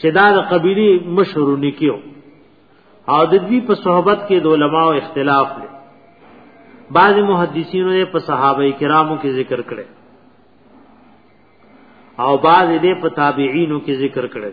چې دا د قبيله مشر نکيو او د دې په صحبت کې د علماو اختلاف دی بعض محدثینو یې په صحابه کرامو کې ذکر کړي او بعض یې په تابعینو کې ذکر کړي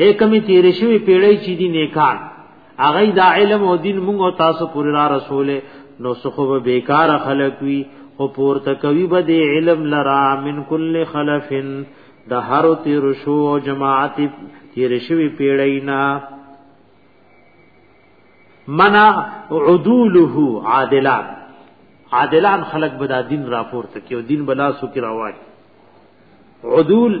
اے کمی تیر شوی پیړی چې دی نیکان هغه دا علم او دین موږ او تاسو پوری را رسوله نو سخو به بیکار خلق وی او پورته کوي به دی علم لرا من کل خلفن د هر تیر شو او جماعت تیر شوی پیړی نه منا عدوله عادلان عادلان خلق به دا دین را پورته کوي دین بلا سو کی راوړي عدول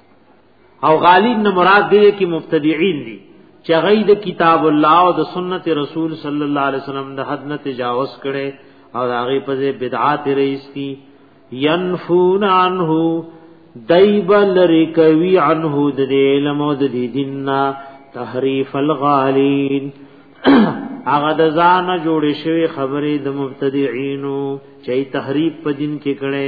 او غالین نه مراد دی کی مبتدعين دي چې غید کتاب الله او د سنت رسول صلی الله علیه وسلم د حد نه تجاوز کړي او هغه په بدعات رئیستی ينفون عنه دایب لری کوي عنه د علم او د دیننا تحریف الغالین هغه د ځان جوړې شوی خبرې د مبتدعين چې تحریف په دین کې کړي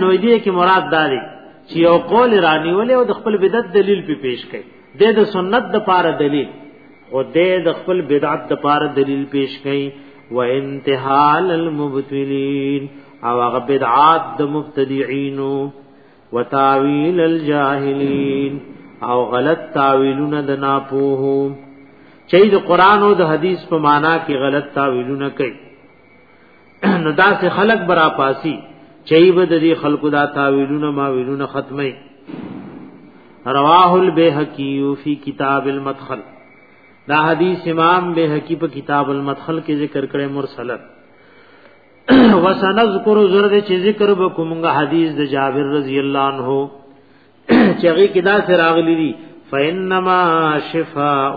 نو دې کې مراد دا دی چې یو قول رانی ولې او د خپل بدعت دلیل په پیش کړي د د سنت د پاره دلیل او د د خپل بدعت د پاره دلیل پیش کړي و انتحال المبتلین او هغه بدعات د مبتدعينو وتاویل الجاهلین او غلط تاویلونه د ناپوهو چې د قران او د حدیث په معنا کې غلط تاویلونه کوي نو دا سه خلق برا پاسی چي به د دې خلقو دا تاویلونه ما ویلونه ختمه رواه البیهقی فی کتاب المدخل دا حدیث امام بیهقی په کتاب المدخل کې ذکر کړي مرسلت وسنذکر زرد چې ذکر وکومغه حدیث د جابر رضی الله عنه چغی کدا سراغلی دی فینما شفاء